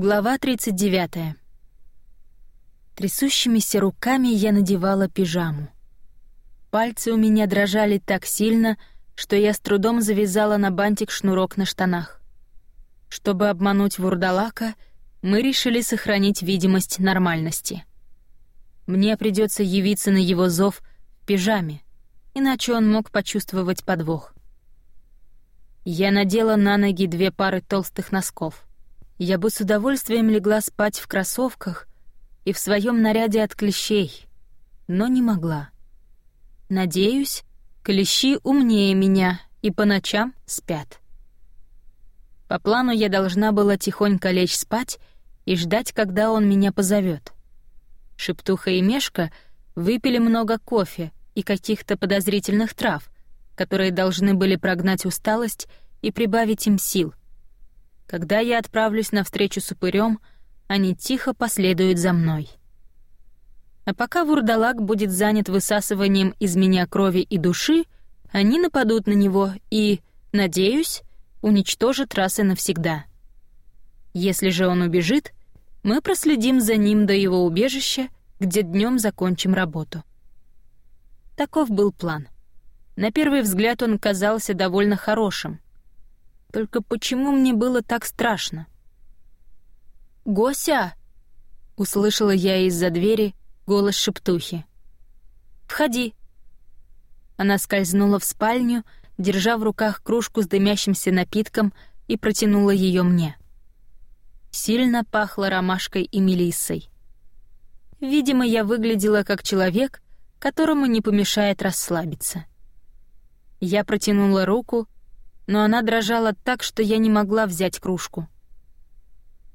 Глава 39. Трясущимися руками я надевала пижаму. Пальцы у меня дрожали так сильно, что я с трудом завязала на бантик шнурок на штанах. Чтобы обмануть вурдалака, мы решили сохранить видимость нормальности. Мне придется явиться на его зов в пижаме, иначе он мог почувствовать подвох. Я надела на ноги две пары толстых носков — я бы с удовольствием легла спать в кроссовках и в своем наряде от клещей, но не могла. Надеюсь, клещи умнее меня и по ночам спят. По плану я должна была тихонько лечь спать и ждать, когда он меня позовет. Шептуха и Мешка выпили много кофе и каких-то подозрительных трав, которые должны были прогнать усталость и прибавить им сил — когда я отправлюсь на встречу с упырем, они тихо последуют за мной. А пока вурдалак будет занят высасыванием из меня крови и души, они нападут на него и, надеюсь, уничтожат раз и навсегда. Если же он убежит, мы проследим за ним до его убежища, где днем закончим работу. Таков был план. На первый взгляд он казался довольно хорошим — только почему мне было так страшно? «Гося!» — услышала я из-за двери голос шептухи. «Входи!» Она скользнула в спальню, держа в руках кружку с дымящимся напитком и протянула ее мне. Сильно пахло ромашкой и мелиссой. Видимо, я выглядела как человек, которому не помешает расслабиться. Я протянула руку но она дрожала так, что я не могла взять кружку.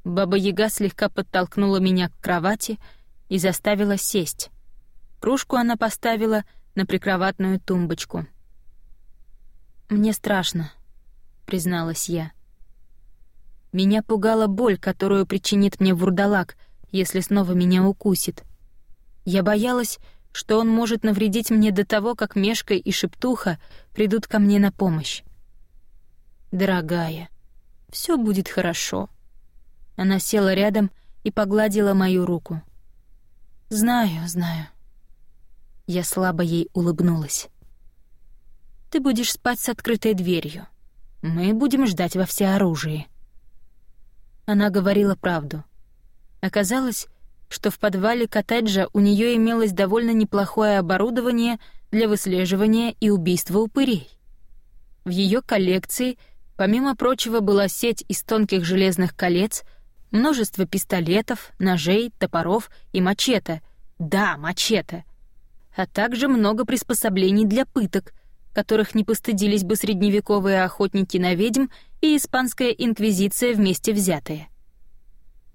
Баба-яга слегка подтолкнула меня к кровати и заставила сесть. Кружку она поставила на прикроватную тумбочку. «Мне страшно», — призналась я. Меня пугала боль, которую причинит мне вурдалак, если снова меня укусит. Я боялась, что он может навредить мне до того, как Мешка и Шептуха придут ко мне на помощь. «Дорогая, все будет хорошо». Она села рядом и погладила мою руку. «Знаю, знаю». Я слабо ей улыбнулась. «Ты будешь спать с открытой дверью. Мы будем ждать во всеоружии». Она говорила правду. Оказалось, что в подвале коттеджа у нее имелось довольно неплохое оборудование для выслеживания и убийства упырей. В ее коллекции — Помимо прочего была сеть из тонких железных колец, множество пистолетов, ножей, топоров и мачете. Да, мачете. А также много приспособлений для пыток, которых не постыдились бы средневековые охотники на ведьм и испанская инквизиция вместе взятые.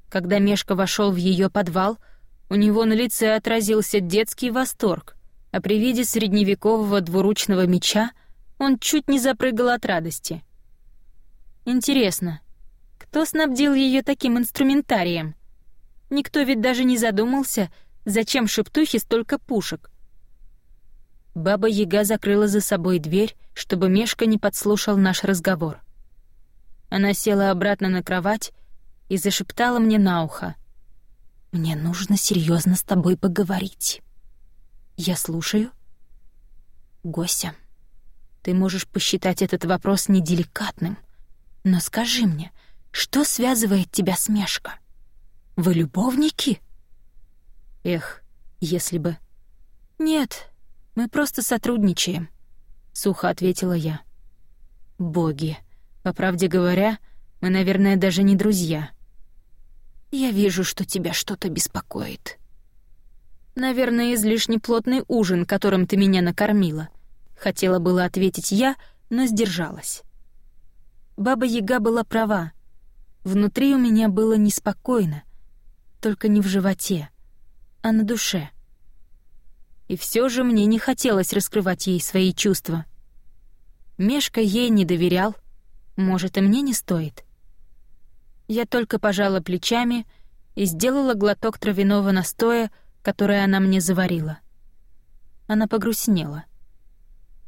Когда Мешка вошел в ее подвал, у него на лице отразился детский восторг, а при виде средневекового двуручного меча он чуть не запрыгал от радости — Интересно, кто снабдил ее таким инструментарием? Никто ведь даже не задумался, зачем шептухе столько пушек. Баба Яга закрыла за собой дверь, чтобы Мешка не подслушал наш разговор. Она села обратно на кровать и зашептала мне на ухо. «Мне нужно серьезно с тобой поговорить». «Я слушаю». «Гося, ты можешь посчитать этот вопрос неделикатным, но скажи мне, что связывает тебя с Мешко? Вы любовники? Эх, если бы... Нет, мы просто сотрудничаем, сухо ответила я. Боги, по правде говоря, мы, наверное, даже не друзья. Я вижу, что тебя что-то беспокоит. Наверное, излишне плотный ужин, которым ты меня накормила. Хотела было ответить я, но сдержалась. Баба Яга была права. Внутри у меня было неспокойно, только не в животе, а на душе. И все же мне не хотелось раскрывать ей свои чувства. Мешка ей не доверял, может, и мне не стоит. Я только пожала плечами и сделала глоток травяного настоя, который она мне заварила. Она погрустнела.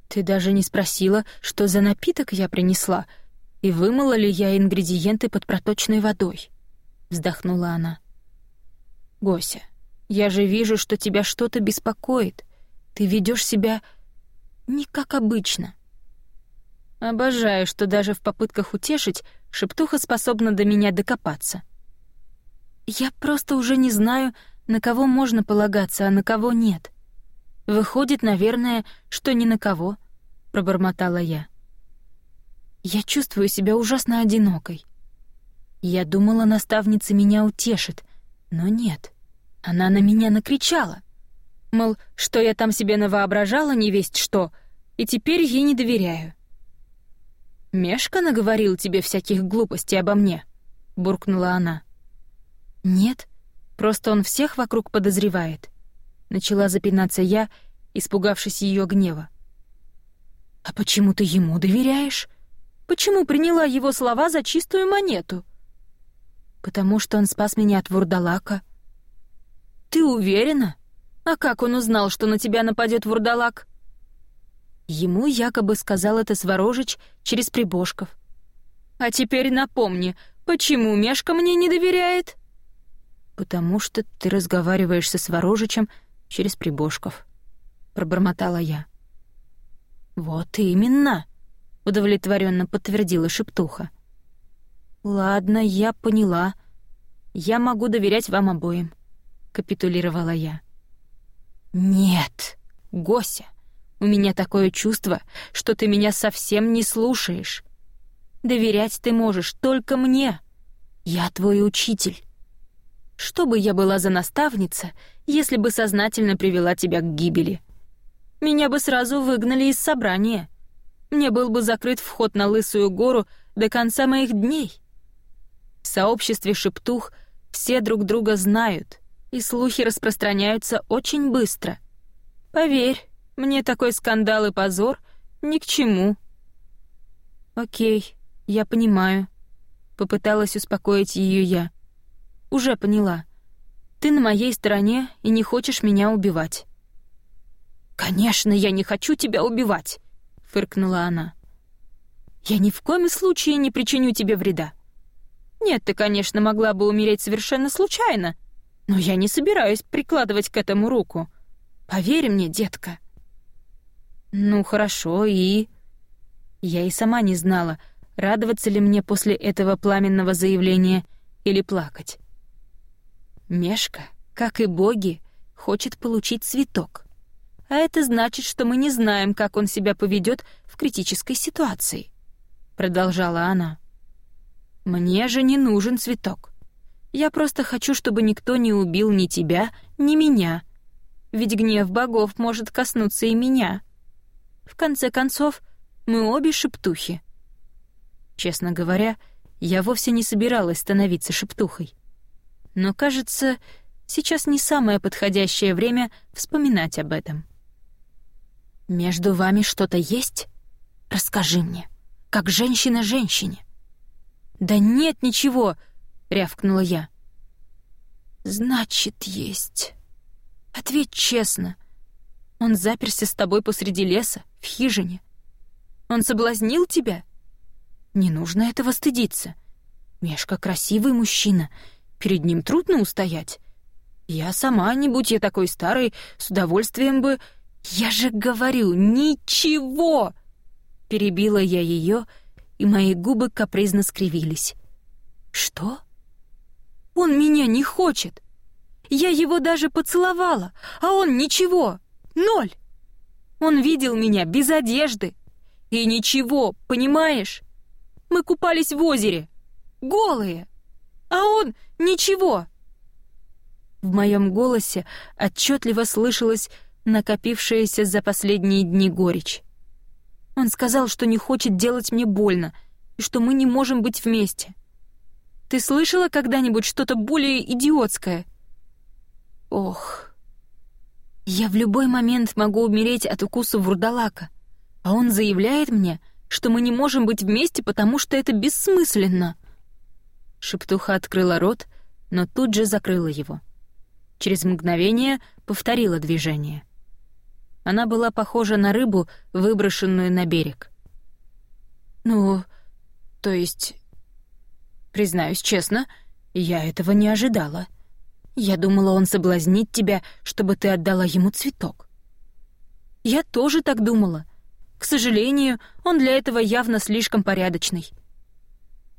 «Ты даже не спросила, что за напиток я принесла», и вымыла ли я ингредиенты под проточной водой. вздохнула она. Гося, я же вижу, что тебя что-то беспокоит. Ты ведешь себя не как обычно. Обожаю, что даже в попытках утешить шептуха способна до меня докопаться. Я просто уже не знаю, на кого можно полагаться, а на кого нет. Выходит, наверное, что ни на кого, пробормотала я. Я чувствую себя ужасно одинокой. Я думала, наставница меня утешит, но нет. Она на меня накричала. Мол, что я там себе навоображала, не весть что, и теперь ей не доверяю. «Мешка наговорил тебе всяких глупостей обо мне?» — буркнула она. «Нет, просто он всех вокруг подозревает». Начала запинаться я, испугавшись ее гнева. «А почему ты ему доверяешь? Почему приняла его слова за чистую монету?» «Потому что он спас меня от вурдалака». «Ты уверена? А как он узнал, что на тебя нападет вурдалак?» Ему якобы сказал это Сворожич через Прибошков. «А теперь напомни, почему Мешка мне не доверяет?» «Потому что ты разговариваешь со Сворожичем через Прибошков», — пробормотала я. «Вот именно», — удовлетворенно подтвердила Шептуха. «Ладно, я поняла. Я могу доверять вам обоим», — капитулировала я. «Нет, Гося», у меня такое чувство, что ты меня совсем не слушаешь. Доверять ты можешь только мне. Я твой учитель. Что бы я была за наставница, если бы сознательно привела тебя к гибели? Меня бы сразу выгнали из собрания. Мне был бы закрыт вход на Лысую гору до конца моих дней. В сообществе шептух все друг друга знают, и слухи распространяются очень быстро. Поверь, мне такой скандал и позор ни к чему. Окей, я понимаю. Попыталась успокоить ее я. Уже поняла. Ты на моей стороне и не хочешь меня убивать. Конечно, я не хочу тебя убивать, фыркнула она. Я ни в коем случае не причиню тебе вреда. Нет, ты, конечно, могла бы умереть совершенно случайно, но я не собираюсь прикладывать к этому руку. Поверь мне, детка. «Ну, хорошо, и...» Я и сама не знала, радоваться ли мне после этого пламенного заявления или плакать. Мешка, как и боги, хочет получить цветок. А это значит, что мы не знаем, как он себя поведет в критической ситуации. Продолжала она. Мне же не нужен цветок. Я просто хочу, чтобы никто не убил ни тебя, ни меня. Ведь гнев богов может коснуться и меня. В конце концов, мы обе шептухи. Честно говоря, я вовсе не собиралась становиться шептухой. Но, кажется, сейчас не самое подходящее время вспоминать об этом. «Между вами что-то есть? Расскажи мне, как женщина женщине». «Да нет ничего!» — рявкнула я. «Значит, есть. Ответь честно. Он заперся с тобой посреди леса, в хижине. Он соблазнил тебя? Не нужно этого стыдиться. Мешка красивый мужчина, перед ним трудно устоять. Я сама, не будь я такой старой, с удовольствием бы... Я же говорю, ничего! Перебила я ее, и мои губы капризно скривились. Что? Он меня не хочет. Я его даже поцеловала, а он ничего. Ноль. Он видел меня без одежды. И ничего, понимаешь? Мы купались в озере. Голые. А он ничего. В моем голосе отчетливо слышалась накопившаяся за последние дни горечь. Он сказал, что не хочет делать мне больно и что мы не можем быть вместе. Ты слышала когда-нибудь что-то более идиотское? Ох... Я в любой момент могу умереть от укуса вурдалака, а он заявляет мне, что мы не можем быть вместе, потому что это бессмысленно. Шептуха открыла рот, но тут же закрыла его. Через мгновение повторила движение. Она была похожа на рыбу, выброшенную на берег. «Ну, то есть...» «Признаюсь честно, Я этого не ожидала. Я думала, он соблазнит тебя, чтобы ты отдала ему цветок. Я тоже так думала. К сожалению, он для этого явно слишком порядочный.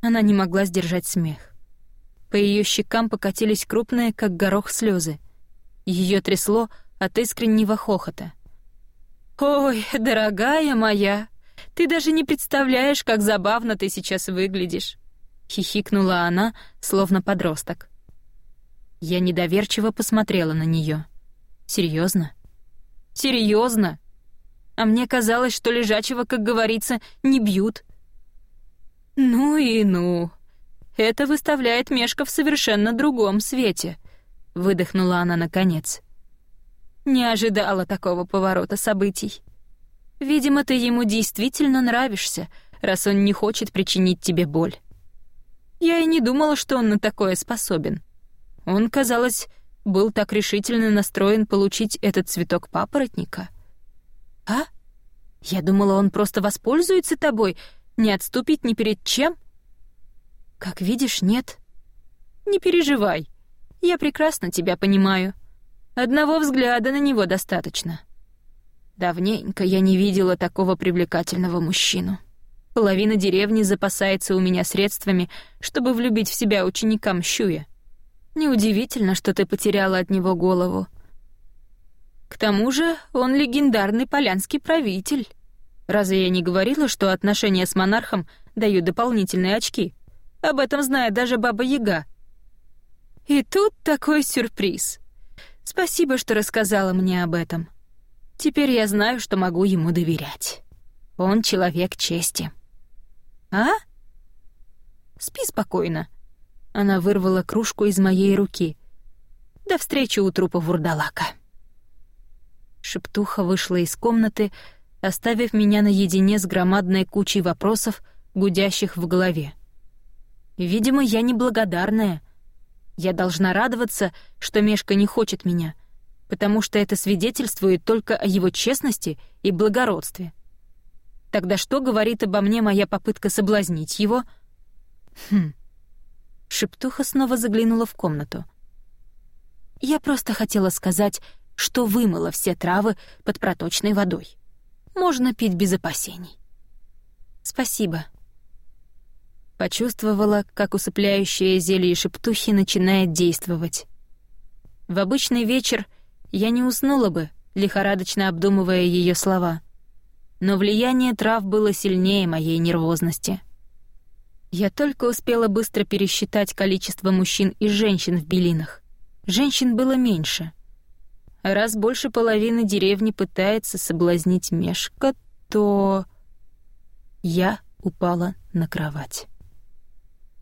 Она не могла сдержать смех. По ее щекам покатились крупные, как горох, слезы. Ее трясло от искреннего хохота. «Ой, дорогая моя, ты даже не представляешь, как забавно ты сейчас выглядишь!» Хихикнула она, словно подросток. Я недоверчиво посмотрела на нее. Серьезно? Серьезно? А мне казалось, что лежачего, как говорится, не бьют. Ну и ну. Это выставляет Мешка в совершенно другом свете, выдохнула она наконец. Не ожидала такого поворота событий. Видимо, ты ему действительно нравишься, раз он не хочет причинить тебе боль. Я и не думала, что он на такое способен. Он, казалось, был так решительно настроен получить этот цветок папоротника. А? Я думала, он просто воспользуется тобой, не отступит ни перед чем. Как видишь, нет. Не переживай. Я прекрасно тебя понимаю. Одного взгляда на него достаточно. Давненько я не видела такого привлекательного мужчину. Половина деревни запасается у меня средствами, чтобы влюбить в себя ученика Мщуя. Неудивительно, что ты потеряла от него голову. К тому же он легендарный полянский правитель. Разве я не говорила, что отношения с монархом дают дополнительные очки? Об этом знает даже Баба Яга. И тут такой сюрприз. Спасибо, что рассказала мне об этом. Теперь я знаю, что могу ему доверять. Он человек чести. А? Спи спокойно. Она вырвала кружку из моей руки. До встречи у трупа вурдалака. Шептуха вышла из комнаты, оставив меня наедине с громадной кучей вопросов, гудящих в голове. Видимо, я неблагодарная. Я должна радоваться, что Мешка не хочет меня, потому что это свидетельствует только о его честности и благородстве. Тогда что говорит обо мне моя попытка соблазнить его? Хм. Шептуха снова заглянула в комнату. «Я просто хотела сказать, что вымыла все травы под проточной водой. Можно пить без опасений». «Спасибо». Почувствовала, как усыпляющее зелье шептухи начинает действовать. В обычный вечер я не уснула бы, лихорадочно обдумывая ее слова. Но влияние трав было сильнее моей нервозности — я только успела быстро пересчитать количество мужчин и женщин в Белинах. Женщин было меньше. раз больше половины деревни пытается соблазнить Мешка, то... Я упала на кровать.